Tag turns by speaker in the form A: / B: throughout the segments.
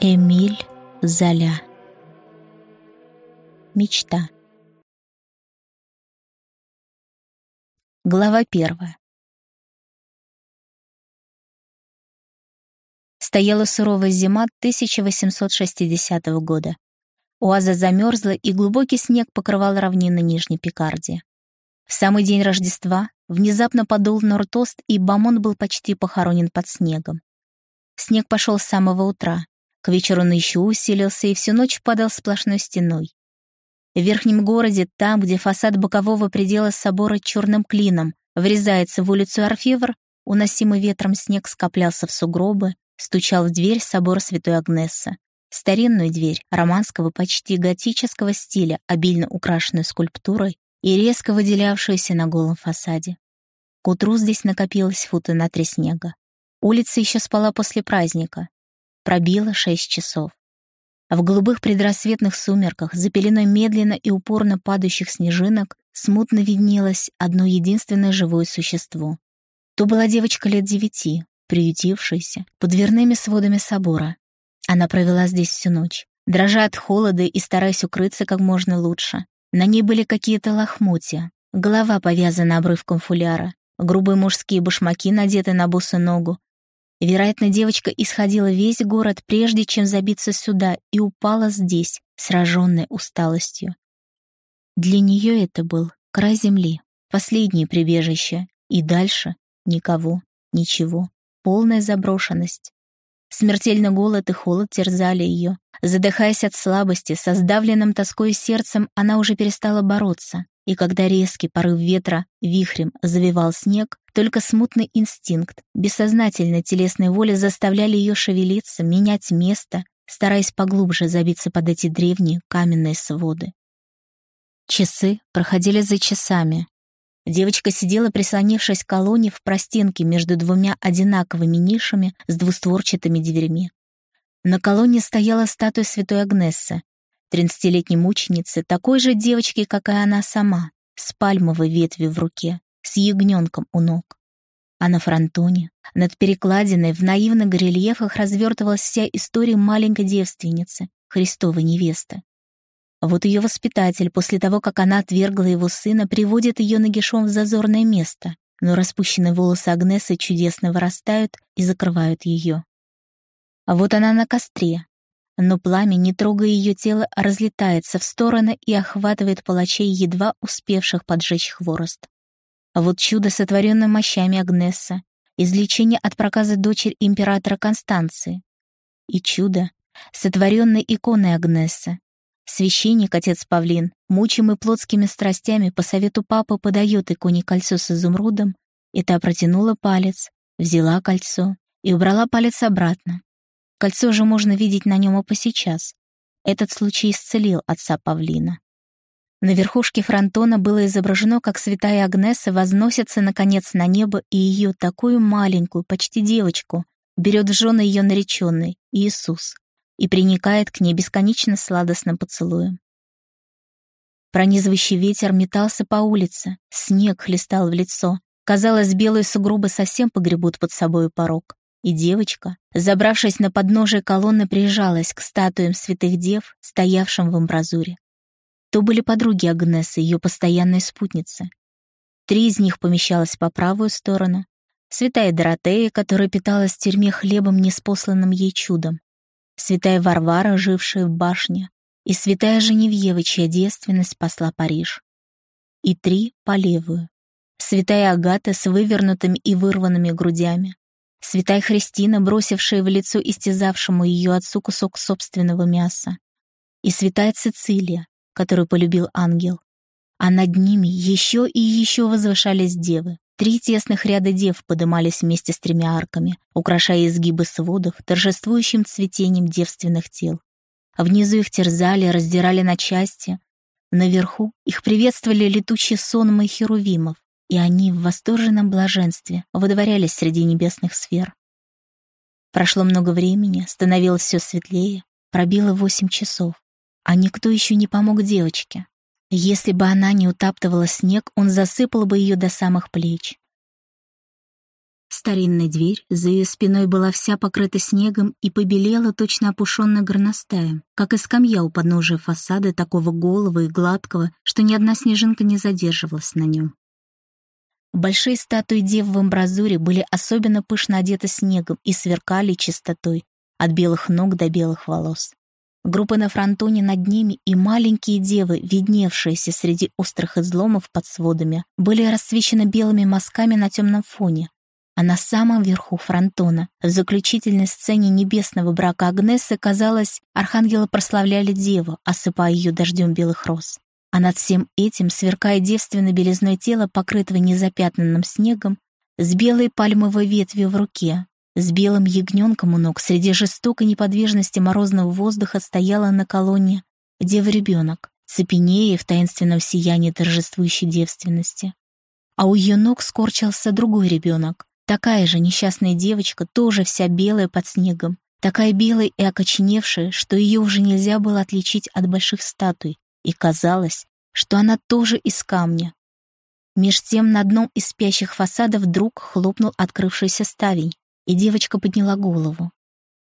A: Эмиль Золя. Мечта. Глава первая. Стояла суровая зима 1860 года. Оаза замерзла, и глубокий снег покрывал равнины Нижней Пикардии. В самый день Рождества внезапно подул Нортост, и Бамон был почти похоронен под снегом. Снег пошел с самого утра, к вечеру он еще усилился и всю ночь падал сплошной стеной. В верхнем городе, там, где фасад бокового предела собора черным клином врезается в улицу Орфевр, уносимый ветром снег скоплялся в сугробы, стучал в дверь собора Святой Агнессы. Старинную дверь, романского, почти готического стиля, обильно украшенную скульптурой и резко выделявшуюся на голом фасаде. К утру здесь накопилось фута на три снега. Улица еще спала после праздника, Пробило шесть часов. В голубых предрассветных сумерках, за пеленой медленно и упорно падающих снежинок, смутно виднелось одно единственное живое существо. То была девочка лет девяти, приютившаяся под дверными сводами собора. Она провела здесь всю ночь, дрожа от холода и стараясь укрыться как можно лучше. На ней были какие-то лохмотья, голова повязана обрывком фуляра, грубые мужские башмаки надеты на босу ногу, Вероятно, девочка исходила весь город, прежде чем забиться сюда, и упала здесь, сраженная усталостью. Для нее это был край земли, последнее прибежище, и дальше никого, ничего, полная заброшенность. Смертельный голод и холод терзали ее. Задыхаясь от слабости, со сдавленным тоской сердцем, она уже перестала бороться. И когда резкий порыв ветра вихрем завивал снег, только смутный инстинкт, бессознательная телесная воля заставляли ее шевелиться, менять место, стараясь поглубже забиться под эти древние каменные своды. Часы проходили за часами. Девочка сидела, прислонившись к колонне в простенке между двумя одинаковыми нишами с двустворчатыми дверьми. На колонне стояла статуя святой Агнессы, тридцатилетней мученицы, такой же девочки, как и она сама, с пальмовой ветвью в руке, с ягненком у ног. А на фронтоне, над перекладиной, в наивных рельефах развертывалась вся история маленькой девственницы, Христовой невесты. Вот ее воспитатель, после того, как она отвергла его сына, приводит ее нагишом в зазорное место, но распущенные волосы Агнесы чудесно вырастают и закрывают ее. А вот она на костре, но пламя, не трогая ее тело, разлетается в стороны и охватывает палачей, едва успевших поджечь хворост. А вот чудо, сотворенное мощами Агнесса, излечение от проказа дочери императора Констанции. И чудо, сотворенное иконой Агнесса. Священник, отец Павлин, мучимый плотскими страстями, по совету папы подает иконе кольцо с изумрудом, и та протянула палец, взяла кольцо и убрала палец обратно, Кольцо же можно видеть на нем и по сейчас. Этот случай исцелил отца Павлина. На верхушке фронтона было изображено, как святая Агнеса возносится, наконец, на небо, и ее, такую маленькую, почти девочку, берет в жены ее нареченный, Иисус, и приникает к ней бесконечно сладостным поцелуем. Пронизывающий ветер метался по улице, снег хлестал в лицо. Казалось, белые сугробы совсем погребут под собой порог. И девочка, забравшись на подножие колонны, прижалась к статуям святых дев, стоявшим в амбразуре. То были подруги Агнесы, ее постоянные спутницы. Три из них помещалось по правую сторону. Святая Доротея, которая питалась в тюрьме хлебом, неспосланным ей чудом. Святая Варвара, жившая в башне. И святая Женевьева, чья девственность спасла Париж. И три по левую. Святая Агата с вывернутыми и вырванными грудями. Святая Христина, бросившая в лицо истязавшему ее отцу кусок собственного мяса. И святая Цицилия, которую полюбил ангел. А над ними еще и еще возвышались девы. Три тесных ряда дев подымались вместе с тремя арками, украшая изгибы сводов торжествующим цветением девственных тел. Внизу их терзали, раздирали на части. Наверху их приветствовали летучие сонмы херувимов, и они в восторженном блаженстве выдворялись среди небесных сфер. Прошло много времени, становилось все светлее, пробило восемь часов, а никто еще не помог девочке. Если бы она не утаптывала снег, он засыпал бы ее до самых плеч. Старинная дверь за ее спиной была вся покрыта снегом и побелела точно опушенная горностаем, как и скамья у подножия фасада такого голого и гладкого, что ни одна снежинка не задерживалась на нем. Большие статуи дев в амбразуре были особенно пышно одеты снегом и сверкали чистотой, от белых ног до белых волос. Группы на фронтоне над ними и маленькие девы, видневшиеся среди острых изломов под сводами, были расцвечены белыми мазками на темном фоне, а на самом верху фронтона, в заключительной сцене небесного брака Агнесы, казалось, архангелы прославляли Деву, осыпая ее дождем белых роз. А над всем этим, сверкая девственной белизной тела, покрытого незапятнанным снегом, с белой пальмовой ветвью в руке, с белым ягненком у ног, среди жестокой неподвижности морозного воздуха стояла на колонне дева-ребенок, цепенея в таинственном сиянии торжествующей девственности. А у ее ног скорчился другой ребенок, Такая же несчастная девочка, тоже вся белая под снегом, такая белая и окоченевшая, что ее уже нельзя было отличить от больших статуй, и казалось, что она тоже из камня. Меж тем на одном из спящих фасадов вдруг хлопнул открывшийся ставень, и девочка подняла голову.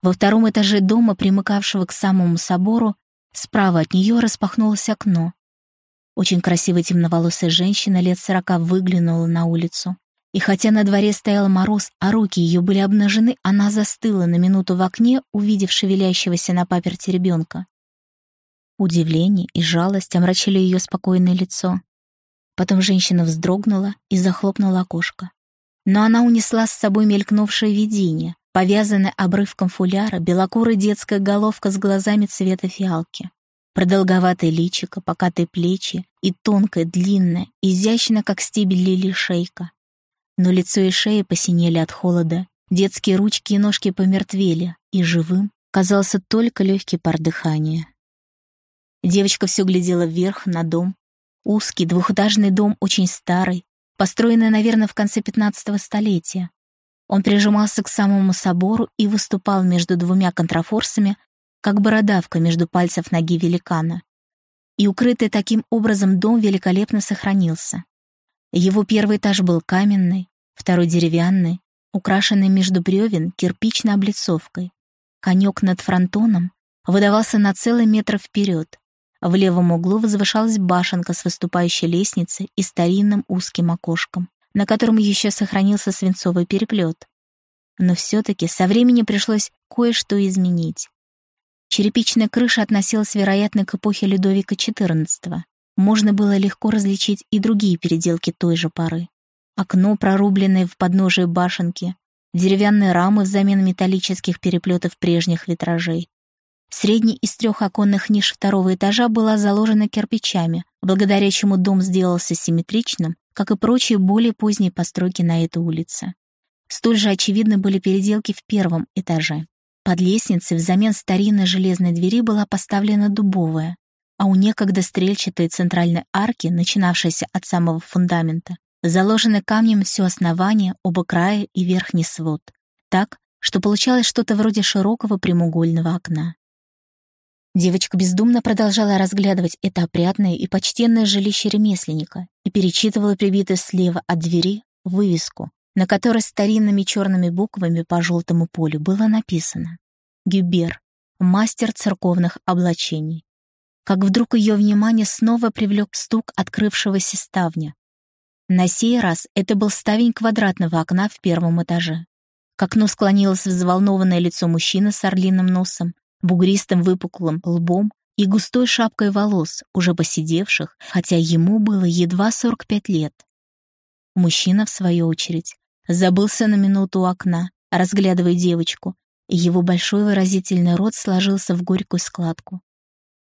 A: Во втором этаже дома, примыкавшего к самому собору, справа от нее распахнулось окно. Очень красивая темноволосая женщина лет сорока выглянула на улицу. И хотя на дворе стоял мороз, а руки ее были обнажены, она застыла на минуту в окне, увидев шевелящегося на паперте ребенка. Удивление и жалость омрачили ее спокойное лицо. Потом женщина вздрогнула и захлопнула окошко. Но она унесла с собой мелькнувшее видение, повязанное обрывком фуляра, белокурая детская головка с глазами цвета фиалки. Продолговатое личико, покатые плечи и тонкая, длинная, изящно, как стебель лилии шейка но лицо и шея посинели от холода, детские ручки и ножки помертвели, и живым казался только легкий пар дыхания. Девочка все глядела вверх, на дом. Узкий двухэтажный дом, очень старый, построенный, наверное, в конце пятнадцатого столетия. Он прижимался к самому собору и выступал между двумя контрафорсами, как бородавка между пальцев ноги великана. И укрытый таким образом дом великолепно сохранился. Его первый этаж был каменный, второй деревянный, украшенный между бревен кирпичной облицовкой. Конек над фронтоном выдавался на целый метр вперед. В левом углу возвышалась башенка с выступающей лестницей и старинным узким окошком, на котором еще сохранился свинцовый переплет. Но все-таки со временем пришлось кое-что изменить. Черепичная крыша относилась, вероятно, к эпохе Людовика XIV можно было легко различить и другие переделки той же поры. Окно, прорубленное в подножие башенки, деревянные рамы взамен металлических переплетов прежних витражей. Средний из трех оконных ниш второго этажа была заложена кирпичами, благодаря чему дом сделался симметричным, как и прочие более поздние постройки на этой улице. Столь же очевидны были переделки в первом этаже. Под лестницей взамен старинной железной двери была поставлена дубовая, а у некогда стрельчатой центральной арки, начинавшейся от самого фундамента, заложены камнем все основание, оба края и верхний свод, так, что получалось что-то вроде широкого прямоугольного окна. Девочка бездумно продолжала разглядывать это опрятное и почтенное жилище ремесленника и перечитывала прибитую слева от двери вывеску, на которой старинными черными буквами по желтому полю было написано «Гюбер, мастер церковных облачений, как вдруг ее внимание снова привлек стук открывшегося ставня. На сей раз это был ставень квадратного окна в первом этаже. К окну склонилось взволнованное лицо мужчины с орлиным носом, бугристым выпуклым лбом и густой шапкой волос, уже посидевших, хотя ему было едва 45 лет. Мужчина, в свою очередь, забылся на минуту у окна, разглядывая девочку, и его большой выразительный рот сложился в горькую складку.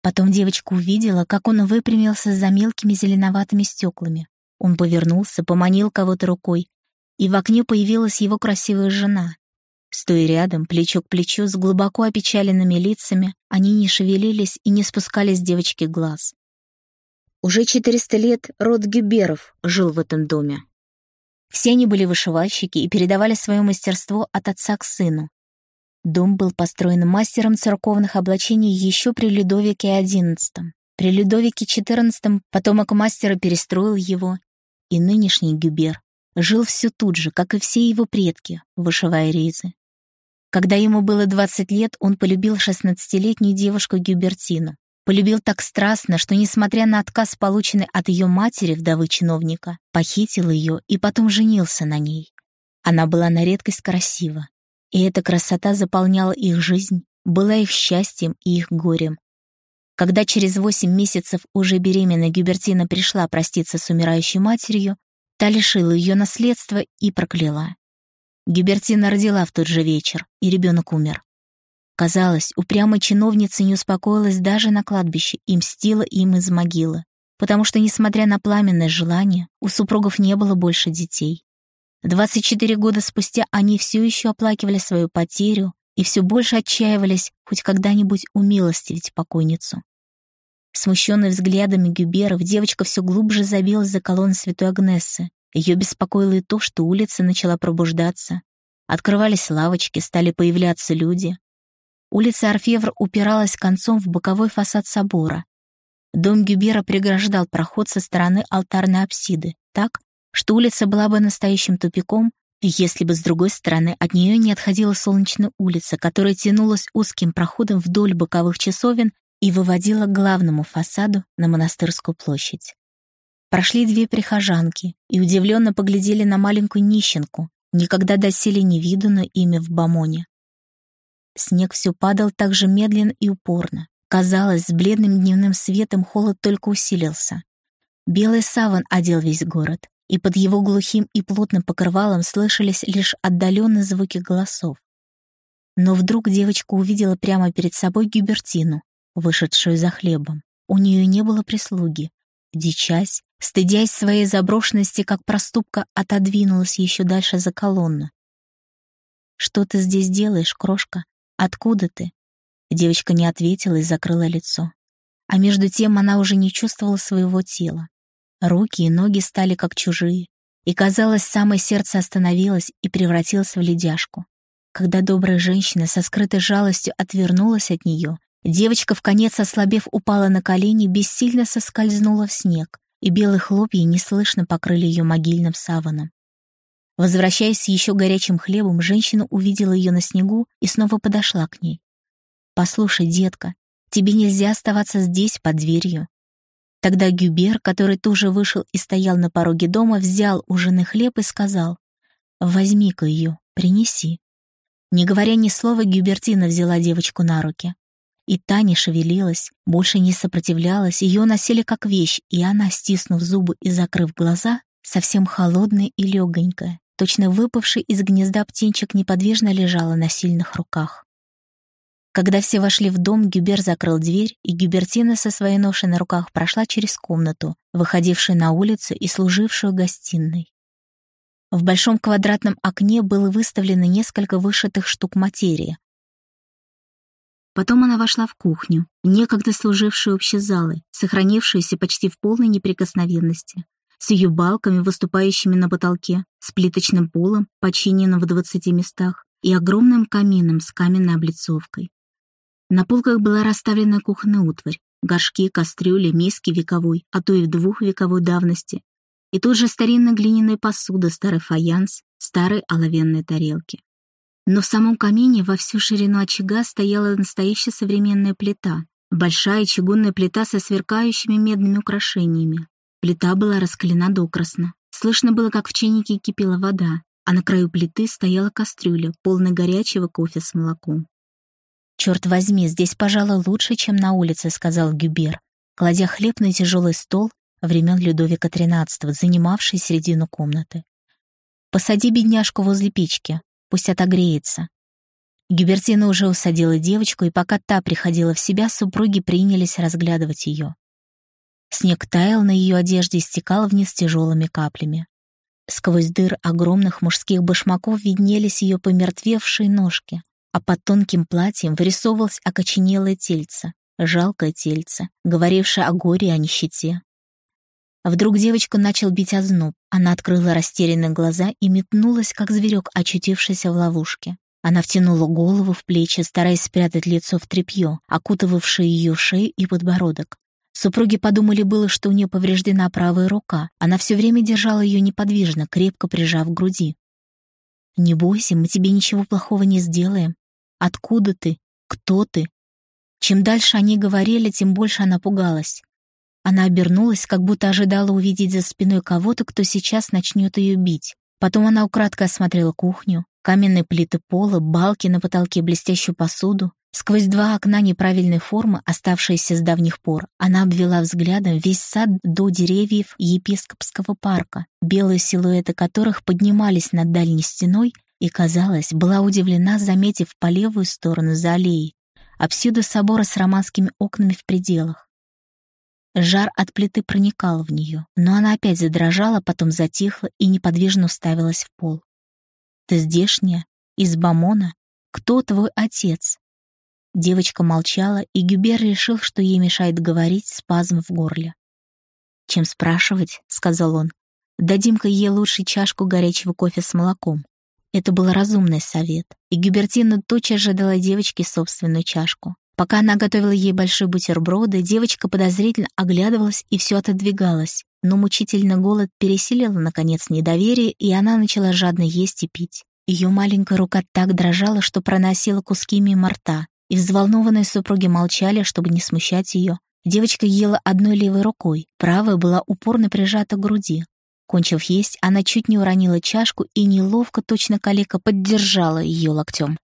A: Потом девочка увидела, как он выпрямился за мелкими зеленоватыми стеклами. Он повернулся, поманил кого-то рукой, и в окне появилась его красивая жена. Стоя рядом, плечо к плечу, с глубоко опечаленными лицами, они не шевелились и не спускали с девочки глаз. Уже 400 лет род Гюберов жил в этом доме. Все они были вышивальщики и передавали свое мастерство от отца к сыну. Дом был построен мастером церковных облачений еще при Людовике XI. При Людовике XIV потомок мастера перестроил его, и нынешний Гюбер жил все тут же, как и все его предки, вышивая ризы. Когда ему было 20 лет, он полюбил 16-летнюю девушку Гюбертину. Полюбил так страстно, что, несмотря на отказ, полученный от ее матери, вдовы чиновника, похитил ее и потом женился на ней. Она была на редкость красива, и эта красота заполняла их жизнь, была их счастьем и их горем. Когда через восемь месяцев уже беременная Гюбертина пришла проститься с умирающей матерью, та лишила ее наследства и прокляла. Гюбертина родила в тот же вечер, и ребенок умер. Казалось, упрямая чиновница не успокоилась даже на кладбище и мстила им из могилы, потому что, несмотря на пламенное желание, у супругов не было больше детей. 24 года спустя они все еще оплакивали свою потерю и все больше отчаивались хоть когда-нибудь умилостивить покойницу. Смущенный взглядами Гюберов, девочка все глубже забилась за колонны святой Агнессы, ее беспокоило и то, что улица начала пробуждаться. Открывались лавочки, стали появляться люди. Улица Орфевр упиралась концом в боковой фасад собора. Дом Гюбера преграждал проход со стороны алтарной апсиды, так, что улица была бы настоящим тупиком, если бы с другой стороны от нее не отходила солнечная улица, которая тянулась узким проходом вдоль боковых часовен и выводила к главному фасаду на монастырскую площадь. Прошли две прихожанки и удивленно поглядели на маленькую нищенку, никогда доселе не виданную ими в Бамоне. Снег все падал так же медленно и упорно. Казалось, с бледным дневным светом холод только усилился. Белый саван одел весь город, и под его глухим и плотным покрывалом слышались лишь отдаленные звуки голосов. Но вдруг девочка увидела прямо перед собой Гюбертину, вышедшую за хлебом. У нее не было прислуги. Дичась, стыдясь своей заброшенности, как проступка, отодвинулась еще дальше за колонну. «Что ты здесь делаешь, крошка? Откуда ты?» Девочка не ответила и закрыла лицо. А между тем она уже не чувствовала своего тела. Руки и ноги стали как чужие, и, казалось, самое сердце остановилось и превратилось в ледяшку. Когда добрая женщина со скрытой жалостью отвернулась от нее, девочка, в конец ослабев, упала на колени, бессильно соскользнула в снег, и белые хлопья неслышно покрыли ее могильным саваном. Возвращаясь с еще горячим хлебом, женщина увидела ее на снегу и снова подошла к ней. «Послушай, детка, тебе нельзя оставаться здесь, под дверью». Тогда Гюбер, который тоже вышел и стоял на пороге дома, взял у жены хлеб и сказал, «Возьми-ка ее, принеси». Не говоря ни слова, Гюбертина взяла девочку на руки. И та не шевелилась, больше не сопротивлялась, ее носили как вещь, и она, стиснув зубы и закрыв глаза, совсем холодная и легонькая, точно выпавший из гнезда птенчик неподвижно лежала на сильных руках. Когда все вошли в дом, Гюбер закрыл дверь, и Гюбертина со своей ношей на руках прошла через комнату, выходившую на улицу и служившую гостиной. В большом квадратном окне было выставлено несколько вышитых штук материи, Потом она вошла в кухню, некогда служившую общей залой, сохранившуюся почти в полной неприкосновенности, с ее балками, выступающими на потолке, с плиточным полом, починенным в двадцати местах, и огромным камином с каменной облицовкой. На полках была расставлена кухонная утварь, горшки, кастрюли, миски вековой, а то и в двухвековой давности, и тут же старинная глиняная посуда, старый фаянс, старые оловянные тарелки. Но в самом камине во всю ширину очага стояла настоящая современная плита. Большая чугунная плита со сверкающими медными украшениями. Плита была раскалена докрасно. Слышно было, как в чайнике кипела вода, а на краю плиты стояла кастрюля, полная горячего кофе с молоком. «Черт возьми, здесь, пожалуй, лучше, чем на улице», — сказал Гюбер, кладя хлеб на тяжелый стол времен Людовика XIII, занимавший середину комнаты. «Посади бедняжку возле печки, Пусть отогреется. Гюбертина уже усадила девочку, и пока та приходила в себя, супруги принялись разглядывать ее. Снег таял на ее одежде и стекал вниз тяжелыми каплями. Сквозь дыр огромных мужских башмаков виднелись ее помертвевшие ножки, а под тонким платьем вырисовывалось окоченелое тельце, жалкое тельце, говорившее о горе и о нищете. Вдруг девочку начал бить озноб. Она открыла растерянные глаза и метнулась, как зверек, очутившийся в ловушке. Она втянула голову в плечи, стараясь спрятать лицо в тряпье, окутывавшее ее шею и подбородок. Супруги подумали было, что у нее повреждена правая рука. Она все время держала ее неподвижно, крепко прижав к груди. «Не бойся, мы тебе ничего плохого не сделаем. Откуда ты? Кто ты?» Чем дальше они говорили, тем больше она пугалась. Она обернулась, как будто ожидала увидеть за спиной кого-то, кто сейчас начнет ее бить. Потом она украдко осмотрела кухню, каменные плиты пола, балки на потолке, блестящую посуду. Сквозь два окна неправильной формы, оставшиеся с давних пор, она обвела взглядом весь сад до деревьев епископского парка, белые силуэты которых поднимались над дальней стеной, и, казалось, была удивлена, заметив по левую сторону за аллеей апсиду собора с романскими окнами в пределах. Жар от плиты проникал в нее, но она опять задрожала, потом затихла и неподвижно уставилась в пол. «Ты здешняя? Из Бамона? Кто твой отец?» Девочка молчала, и Гюбер решил, что ей мешает говорить спазм в горле. «Чем спрашивать?» — сказал он. «Дадим-ка ей лучше чашку горячего кофе с молоком». Это был разумный совет, и Гюбертина тотчас же дала девочке собственную чашку. Пока она готовила ей большие бутерброды, девочка подозрительно оглядывалась и все отодвигалась. Но мучительно голод пересилил, наконец, недоверие, и она начала жадно есть и пить. Ее маленькая рука так дрожала, что проносила куски мимо рта, и взволнованные супруги молчали, чтобы не смущать ее. Девочка ела одной левой рукой, правая была упорно прижата к груди. Кончив есть, она чуть не уронила чашку и неловко, точно калека, поддержала ее локтем.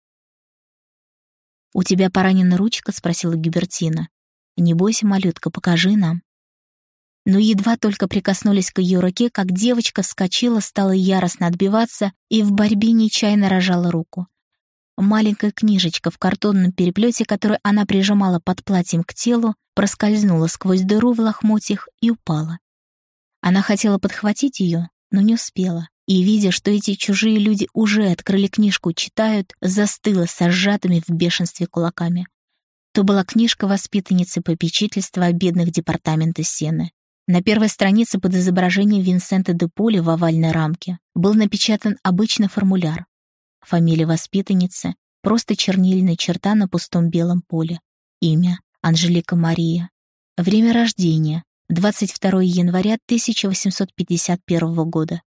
A: «У тебя поранена ручка?» — спросила Гюбертина. «Не бойся, малютка, покажи нам». Но едва только прикоснулись к ее руке, как девочка вскочила, стала яростно отбиваться и в борьбе нечаянно рожала руку. Маленькая книжечка в картонном переплете, которую она прижимала под платьем к телу, проскользнула сквозь дыру в лохмотьях и упала. Она хотела подхватить ее, но не успела. И, видя, что эти чужие люди уже открыли книжку, читают, застыла с сжатыми в бешенстве кулаками. То была книжка воспитанницы попечительства бедных департамента Сены. На первой странице под изображением Винсента де Поли в овальной рамке был напечатан обычный формуляр. Фамилия воспитанницы, просто чернильная черта на пустом белом поле. Имя — Анжелика Мария. Время рождения — 22 января 1851 года.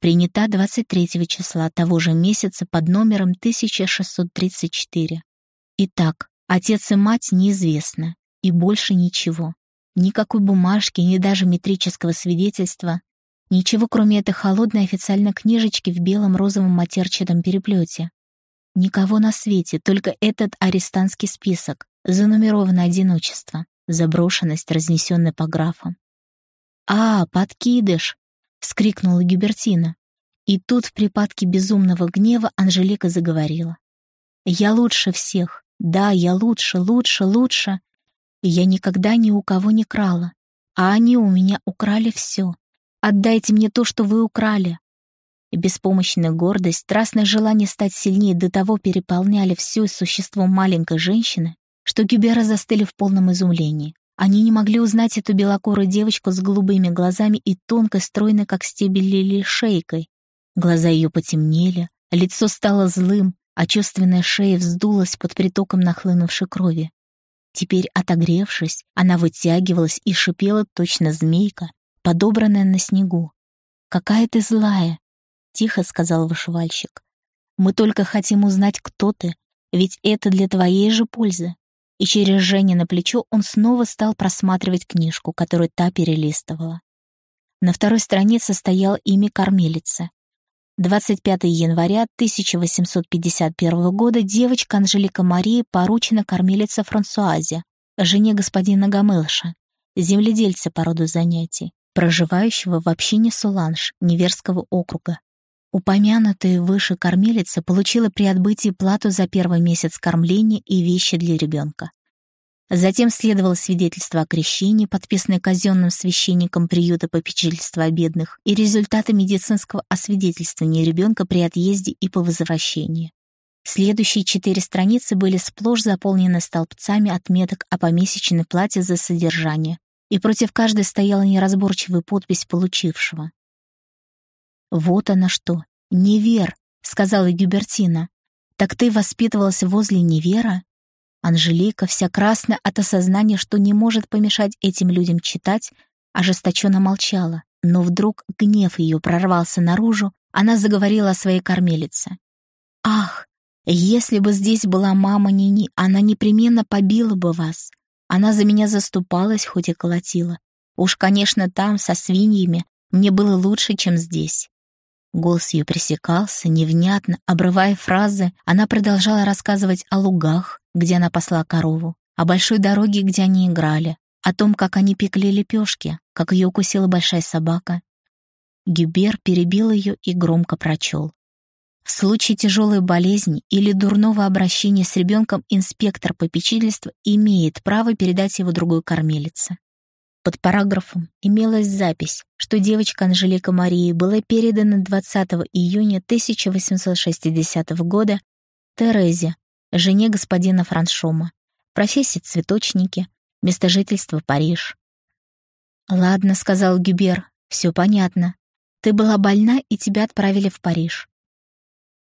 A: Принята 23 числа того же месяца под номером 1634. Итак, отец и мать неизвестны, и больше ничего. Никакой бумажки, ни даже метрического свидетельства, Ничего, кроме этой холодной официальной книжечки в белом розовом матерчатом переплете. Никого на свете, только этот арестантский список, занумерованное одиночество, заброшенность, разнесенная по графам. «А, подкидыш!» — вскрикнула Гюбертина. И тут в припадке безумного гнева Анжелика заговорила. «Я лучше всех. Да, я лучше, лучше, лучше. Я никогда ни у кого не крала. А они у меня украли все. Отдайте мне то, что вы украли». Беспомощная гордость, страстное желание стать сильнее до того переполняли все существо маленькой женщины, что Гюбера застыли в полном изумлении. Они не могли узнать эту белокурую девочку с голубыми глазами и тонкой, стройной, как стебель лилии, шейкой. Глаза ее потемнели, лицо стало злым, а чувственная шея вздулась под притоком нахлынувшей крови. Теперь, отогревшись, она вытягивалась и шипела точно змейка, подобранная на снегу. «Какая ты злая!» — тихо сказал вышивальщик. «Мы только хотим узнать, кто ты, ведь это для твоей же пользы». И через Жене на плечо он снова стал просматривать книжку, которую та перелистывала. На второй странице стояло имя кормилицы. 25 января 1851 года девочка Анжелика Мария поручена кормилице Франсуазе, жене господина Гамылша, земледельца по роду занятий проживающего в общине Суланж Неверского округа. Упомянутая выше кормилица получила при отбытии плату за первый месяц кормления и вещи для ребенка. Затем следовало свидетельство о крещении, подписанное казенным священником приюта попечительства о бедных, и результаты медицинского освидетельствования ребенка при отъезде и по возвращении. Следующие четыре страницы были сплошь заполнены столбцами отметок о помесячной плате за содержание, и против каждой стояла неразборчивая подпись получившего. «Вот она что, невер», — сказала Гюбертина. «Так ты воспитывался возле невера?» Анжелика, вся красная от осознания, что не может помешать этим людям читать, ожесточенно молчала, но вдруг гнев ее прорвался наружу, она заговорила о своей кормилице. «Ах, если бы здесь была мама Нини, она непременно побила бы вас. Она за меня заступалась, хоть и колотила. Уж, конечно, там, со свиньями, мне было лучше, чем здесь». Голос ее пресекался, невнятно, обрывая фразы, она продолжала рассказывать о лугах, где она посла корову, о большой дороге, где они играли, о том, как они пекли лепешки, как ее укусила большая собака. Гюбер перебил ее и громко прочел. В случае тяжелой болезни или дурного обращения с ребенком инспектор попечительства имеет право передать его другой кормилице. Под параграфом имелась запись, что девочка Анжелика Марии была передана 20 июня 1860 года Терезе, жене господина Франшома, профессия цветочники, место жительства Париж. «Ладно», — сказал Гюбер, — «все понятно. Ты была больна, и тебя отправили в Париж».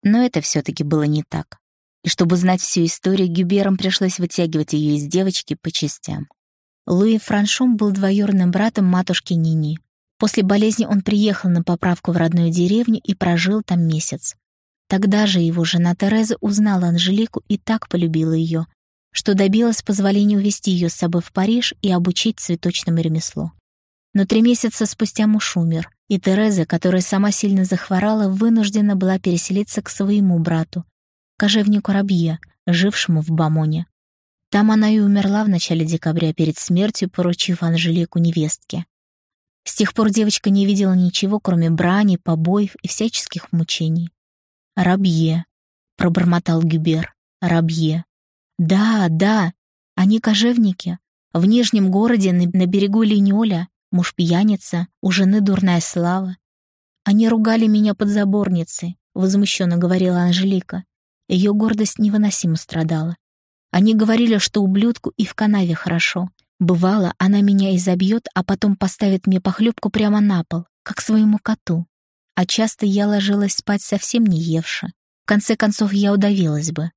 A: Но это все-таки было не так. И чтобы знать всю историю, Гюберам пришлось вытягивать ее из девочки по частям. Луи Франшом был двоюродным братом матушки Нини. После болезни он приехал на поправку в родную деревню и прожил там месяц. Тогда же его жена Тереза узнала Анжелику и так полюбила ее, что добилась позволения увезти ее с собой в Париж и обучить цветочному ремеслу. Но три месяца спустя муж умер, и Тереза, которая сама сильно захворала, вынуждена была переселиться к своему брату, кожевнику Рабье, жившему в Бамоне. Там она и умерла в начале декабря перед смертью, поручив Анжелику невестке. С тех пор девочка не видела ничего, кроме брани, побоев и всяческих мучений. «Рабье», — пробормотал Гюбер. «Рабье». «Да, да, они кожевники. В Нижнем городе на, берегу Линьоля муж пьяница, у жены дурная слава. Они ругали меня под заборницей», — возмущенно говорила Анжелика. Ее гордость невыносимо страдала. Они говорили, что ублюдку и в канаве хорошо. Бывало, она меня изобьет, а потом поставит мне похлебку прямо на пол, как своему коту а часто я ложилась спать совсем не евши. В конце концов, я удавилась бы.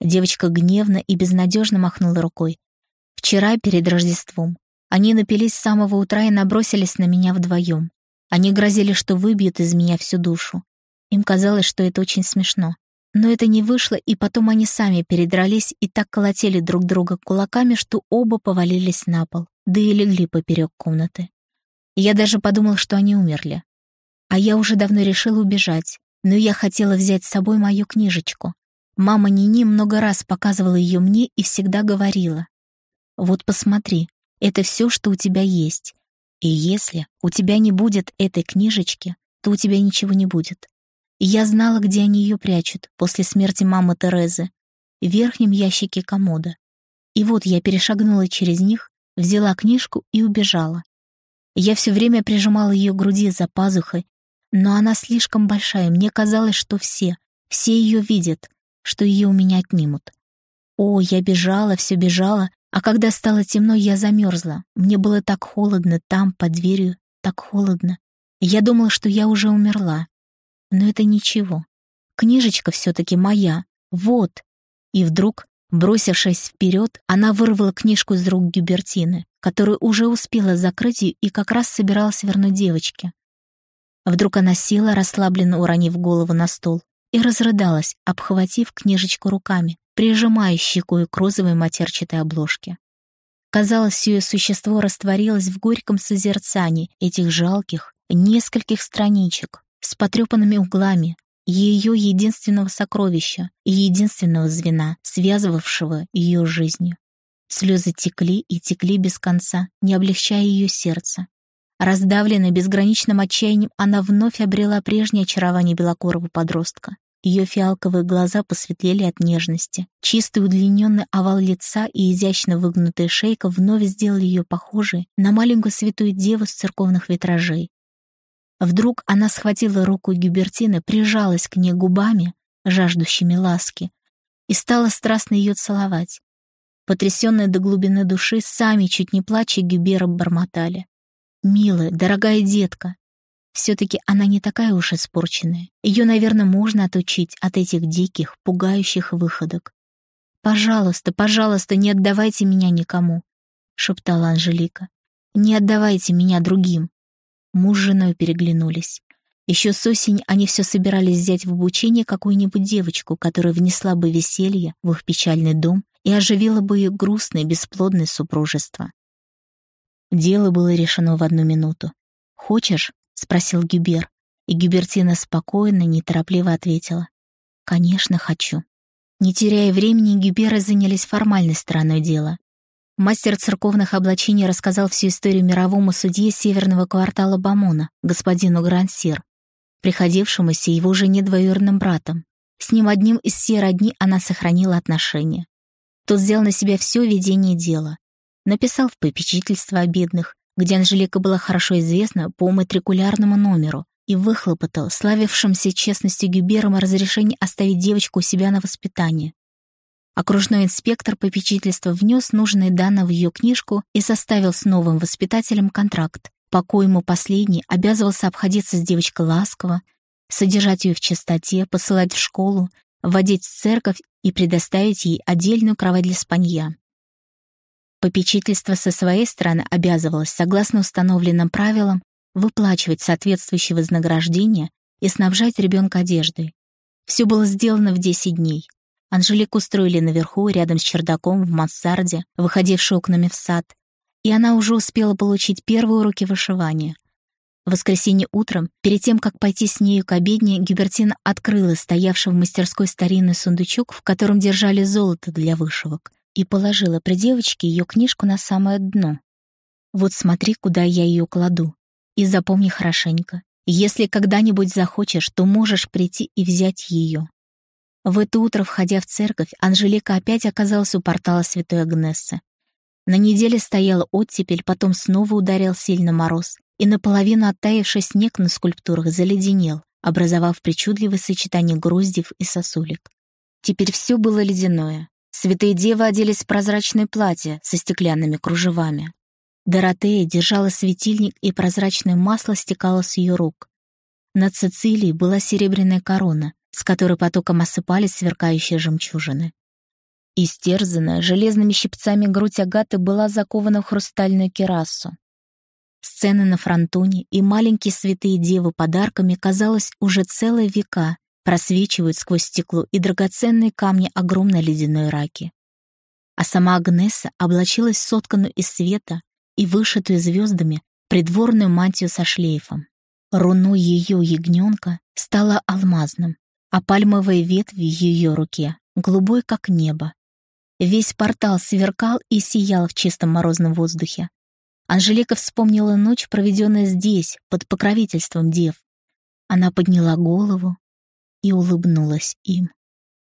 A: Девочка гневно и безнадежно махнула рукой. Вчера, перед Рождеством, они напились с самого утра и набросились на меня вдвоем. Они грозили, что выбьют из меня всю душу. Им казалось, что это очень смешно. Но это не вышло, и потом они сами передрались и так колотили друг друга кулаками, что оба повалились на пол, да и легли поперек комнаты. Я даже подумал, что они умерли. А я уже давно решила убежать, но я хотела взять с собой мою книжечку. Мама Нини много раз показывала ее мне и всегда говорила. «Вот посмотри, это все, что у тебя есть. И если у тебя не будет этой книжечки, то у тебя ничего не будет». Я знала, где они ее прячут после смерти мамы Терезы, в верхнем ящике комода. И вот я перешагнула через них, взяла книжку и убежала. Я все время прижимала ее к груди за пазухой но она слишком большая, мне казалось, что все, все ее видят, что ее у меня отнимут. О, я бежала, все бежала, а когда стало темно, я замерзла. Мне было так холодно там, под дверью, так холодно. Я думала, что я уже умерла. Но это ничего. Книжечка все-таки моя. Вот. И вдруг, бросившись вперед, она вырвала книжку из рук Гюбертины, которую уже успела закрыть и как раз собиралась вернуть девочке. Вдруг она села, расслабленно уронив голову на стол, и разрыдалась, обхватив книжечку руками, прижимая щекой к розовой матерчатой обложке. Казалось, все ее существо растворилось в горьком созерцании этих жалких, нескольких страничек с потрепанными углами, ее единственного сокровища и единственного звена, связывавшего ее жизнью. Слезы текли и текли без конца, не облегчая ее сердце, Раздавленная безграничным отчаянием, она вновь обрела прежнее очарование белокурого подростка. Ее фиалковые глаза посветлели от нежности. Чистый удлиненный овал лица и изящно выгнутая шейка вновь сделали ее похожей на маленькую святую деву с церковных витражей. Вдруг она схватила руку Гюбертины, прижалась к ней губами, жаждущими ласки, и стала страстно ее целовать. Потрясенные до глубины души, сами, чуть не плача, Гюбера бормотали. Милая, дорогая детка. Все-таки она не такая уж испорченная. Ее, наверное, можно отучить от этих диких, пугающих выходок. «Пожалуйста, пожалуйста, не отдавайте меня никому», — шептала Анжелика. «Не отдавайте меня другим». Муж с женой переглянулись. Еще с осени они все собирались взять в обучение какую-нибудь девочку, которая внесла бы веселье в их печальный дом и оживила бы их грустное, бесплодное супружество. Дело было решено в одну минуту. «Хочешь?» — спросил Гюбер, и Гюбертина спокойно, неторопливо ответила. «Конечно, хочу». Не теряя времени, Гюберы занялись формальной стороной дела. Мастер церковных облачений рассказал всю историю мировому судье северного квартала Бамона, господину Грансир, приходившемуся его жене двоюродным братом. С ним одним из всей родни она сохранила отношения. Тот взял на себя все ведение дела. Написал в попечительство о бедных, где Анжелика была хорошо известна по матрикулярному номеру, и выхлопотал славившимся честностью Гюбером разрешение оставить девочку у себя на воспитание. Окружной инспектор попечительства внес нужные данные в ее книжку и составил с новым воспитателем контракт, по коему последний обязывался обходиться с девочкой ласково, содержать ее в чистоте, посылать в школу, вводить в церковь и предоставить ей отдельную кровать для спанья. Попечительство со своей стороны обязывалось, согласно установленным правилам, выплачивать соответствующее вознаграждение и снабжать ребенка одеждой. Все было сделано в 10 дней. Анжелику устроили наверху, рядом с чердаком, в мансарде, выходившей окнами в сад, и она уже успела получить первые уроки вышивания. В воскресенье утром, перед тем, как пойти с нею к обедне, Гюбертина открыла стоявший в мастерской старинный сундучок, в котором держали золото для вышивок и положила при девочке ее книжку на самое дно. «Вот смотри, куда я ее кладу. И запомни хорошенько. Если когда-нибудь захочешь, то можешь прийти и взять ее». В это утро, входя в церковь, Анжелика опять оказалась у портала Святой Агнессы. На неделе стояла оттепель, потом снова ударил сильно мороз, и наполовину оттаивший снег на скульптурах заледенел, образовав причудливое сочетание гроздев и сосулек. Теперь все было ледяное. Святые девы оделись в прозрачное платье со стеклянными кружевами. Доротея держала светильник, и прозрачное масло стекало с ее рук. Над Цицилией была серебряная корона, с которой потоком осыпались сверкающие жемчужины. Истерзанная железными щипцами грудь Агаты была закована в хрустальную керасу. Сцены на фронтоне и маленькие святые девы подарками, казалось, уже целые века просвечивают сквозь стекло и драгоценные камни огромной ледяной раки. А сама Агнеса облачилась сотканную из света и вышитую звездами придворную мантию со шлейфом. Руно ее ягненка стало алмазным, а пальмовая ветвь в ее руке — голубой, как небо. Весь портал сверкал и сиял в чистом морозном воздухе. Анжелика вспомнила ночь, проведенную здесь, под покровительством дев. Она подняла голову, и улыбнулась им.